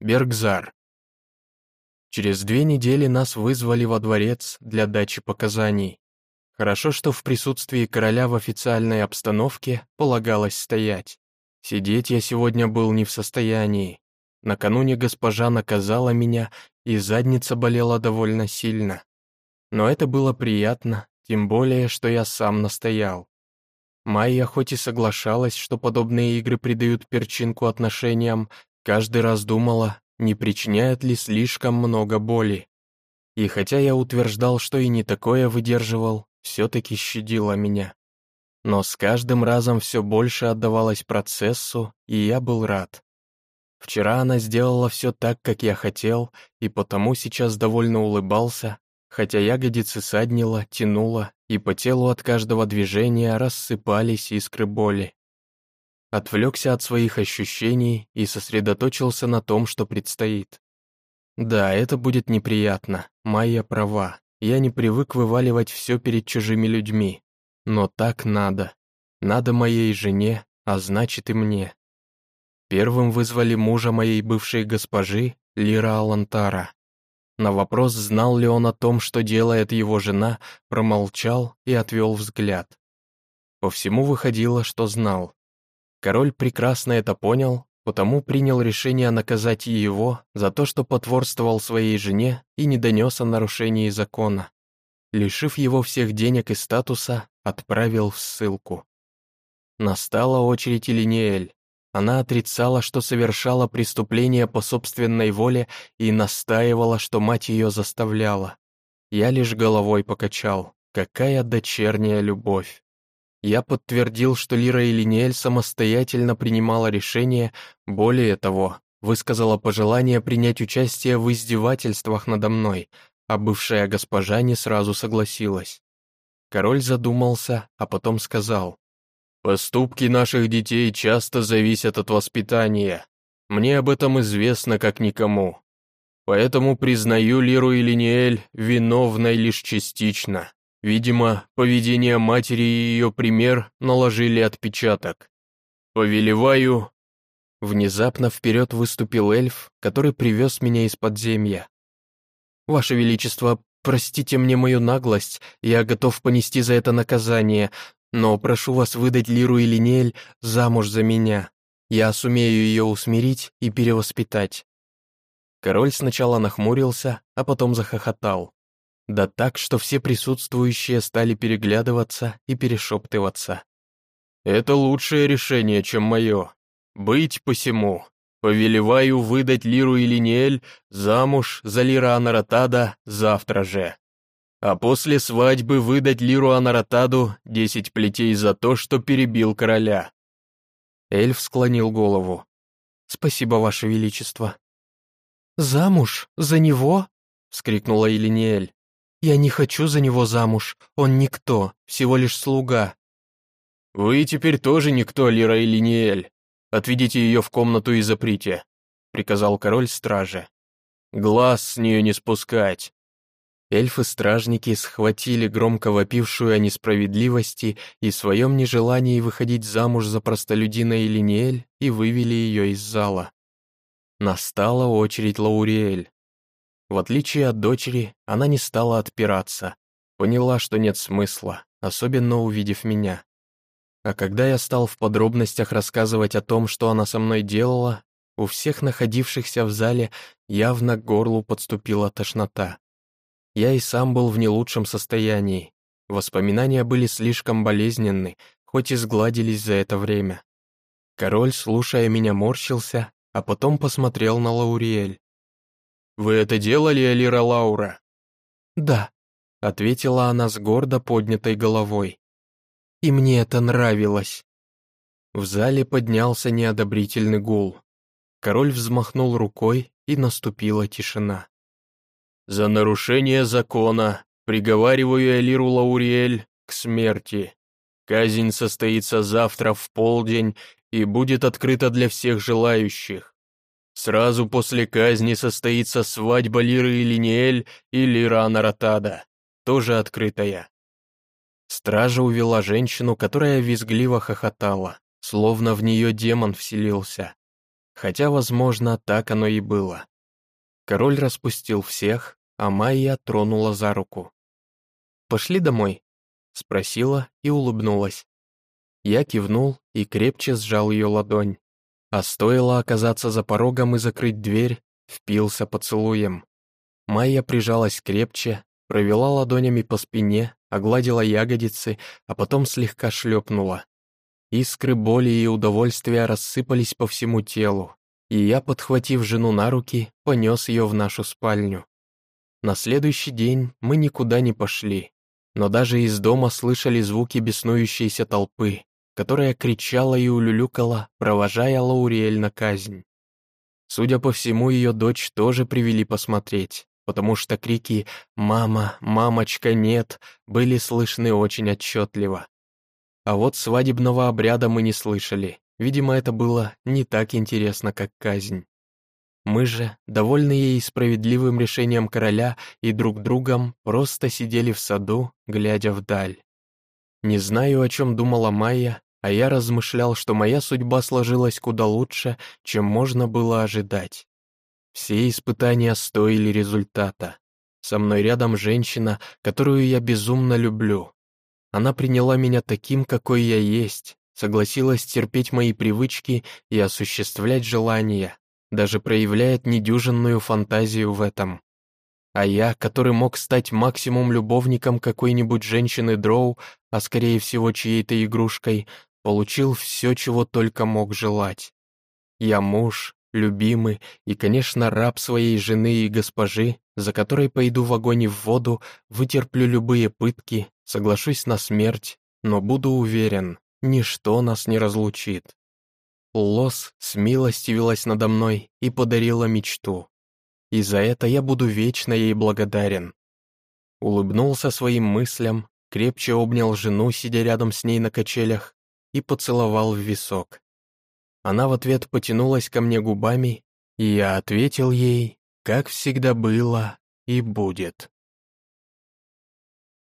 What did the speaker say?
Бергзар. Через две недели нас вызвали во дворец для дачи показаний. Хорошо, что в присутствии короля в официальной обстановке полагалось стоять. Сидеть я сегодня был не в состоянии. Накануне госпожа наказала меня, и задница болела довольно сильно. Но это было приятно, тем более, что я сам настоял. Майя хоть и соглашалась, что подобные игры придают перчинку отношениям, каждый раз думала, не причиняет ли слишком много боли. И хотя я утверждал, что и не такое выдерживал, все-таки щадила меня. Но с каждым разом все больше отдавалось процессу, и я был рад. Вчера она сделала все так, как я хотел, и потому сейчас довольно улыбался, хотя ягодицы саднило, тянуло, и по телу от каждого движения рассыпались искры боли. Отвлекся от своих ощущений и сосредоточился на том, что предстоит. Да, это будет неприятно, Майя права, я не привык вываливать все перед чужими людьми, но так надо. Надо моей жене, а значит и мне. Первым вызвали мужа моей бывшей госпожи, Лира Алантара. На вопрос, знал ли он о том, что делает его жена, промолчал и отвел взгляд. По всему выходило, что знал. Король прекрасно это понял, потому принял решение наказать его за то, что потворствовал своей жене и не донес о нарушении закона. Лишив его всех денег и статуса, отправил в ссылку. Настала очередь Илиниэль. Она отрицала, что совершала преступление по собственной воле и настаивала, что мать ее заставляла. Я лишь головой покачал. Какая дочерняя любовь. Я подтвердил, что Лира Илиниэль самостоятельно принимала решение, более того, высказала пожелание принять участие в издевательствах надо мной, а бывшая госпожа не сразу согласилась. Король задумался, а потом сказал, Поступки наших детей часто зависят от воспитания. Мне об этом известно как никому. Поэтому признаю Лиру и Линиэль виновной лишь частично. Видимо, поведение матери и ее пример наложили отпечаток. Повелеваю... Внезапно вперед выступил эльф, который привез меня из подземья. «Ваше Величество, простите мне мою наглость, я готов понести за это наказание, но прошу вас выдать Лиру и Линель замуж за меня. Я сумею ее усмирить и перевоспитать». Король сначала нахмурился, а потом захохотал. Да так, что все присутствующие стали переглядываться и перешептываться. «Это лучшее решение, чем мое. Быть посему. Повелеваю выдать Лиру и Линель замуж за Лира Анаратада завтра же» а после свадьбы выдать Лиру Анаратаду десять плетей за то, что перебил короля». Эльф склонил голову. «Спасибо, Ваше Величество». «Замуж? За него?» — вскрикнула Элиниэль. «Я не хочу за него замуж, он никто, всего лишь слуга». «Вы теперь тоже никто, Лира Элиниэль. Отведите ее в комнату и заприте», — приказал король страже. «Глаз с нее не спускать, Эльфы-стражники схватили громко вопившую о несправедливости и своем нежелании выходить замуж за простолюдина Элиниэль и вывели ее из зала. Настала очередь Лауриэль. В отличие от дочери, она не стала отпираться, поняла, что нет смысла, особенно увидев меня. А когда я стал в подробностях рассказывать о том, что она со мной делала, у всех находившихся в зале явно к горлу подступила тошнота. Я и сам был в не лучшем состоянии. Воспоминания были слишком болезненны, хоть и сгладились за это время. Король, слушая меня, морщился, а потом посмотрел на Лауриэль. «Вы это делали, Алира Лаура?» «Да», — ответила она с гордо поднятой головой. «И мне это нравилось». В зале поднялся неодобрительный гул. Король взмахнул рукой, и наступила тишина. За нарушение закона приговариваю Элиру Лауриэль к смерти. Казнь состоится завтра в полдень и будет открыта для всех желающих. Сразу после казни состоится свадьба Лиры Илиниэль и Лира Анаратада, тоже открытая. Стража увела женщину, которая визгливо хохотала, словно в нее демон вселился. хотя, возможно, так оно и было. Король распустил всех, а Майя тронула за руку. «Пошли домой?» — спросила и улыбнулась. Я кивнул и крепче сжал ее ладонь. А стоило оказаться за порогом и закрыть дверь, впился поцелуем. Майя прижалась крепче, провела ладонями по спине, огладила ягодицы, а потом слегка шлепнула. Искры боли и удовольствия рассыпались по всему телу, и я, подхватив жену на руки, понес ее в нашу спальню. На следующий день мы никуда не пошли, но даже из дома слышали звуки беснующейся толпы, которая кричала и улюлюкала, провожая Лауриэль на казнь. Судя по всему, ее дочь тоже привели посмотреть, потому что крики «Мама! Мамочка, нет!» были слышны очень отчетливо. А вот свадебного обряда мы не слышали, Видимо, это было не так интересно, как казнь. Мы же, довольные и справедливым решением короля и друг другом, просто сидели в саду, глядя вдаль. Не знаю, о чем думала Майя, а я размышлял, что моя судьба сложилась куда лучше, чем можно было ожидать. Все испытания стоили результата. Со мной рядом женщина, которую я безумно люблю. Она приняла меня таким, какой я есть, согласилась терпеть мои привычки и осуществлять желания, даже проявляет недюжинную фантазию в этом. А я, который мог стать максимум любовником какой-нибудь женщины Дроу, а скорее всего чьей-то игрушкой, получил все, чего только мог желать. Я муж, любимый и, конечно, раб своей жены и госпожи, за которой пойду в огонь и в воду, вытерплю любые пытки, соглашусь на смерть, но буду уверен, ничто нас не разлучит. Лос смилостивилась надо мной и подарила мечту. И за это я буду вечно ей благодарен. Улыбнулся своим мыслям, крепче обнял жену, сидя рядом с ней на качелях, и поцеловал в висок. Она в ответ потянулась ко мне губами, и я ответил ей, как всегда было и будет.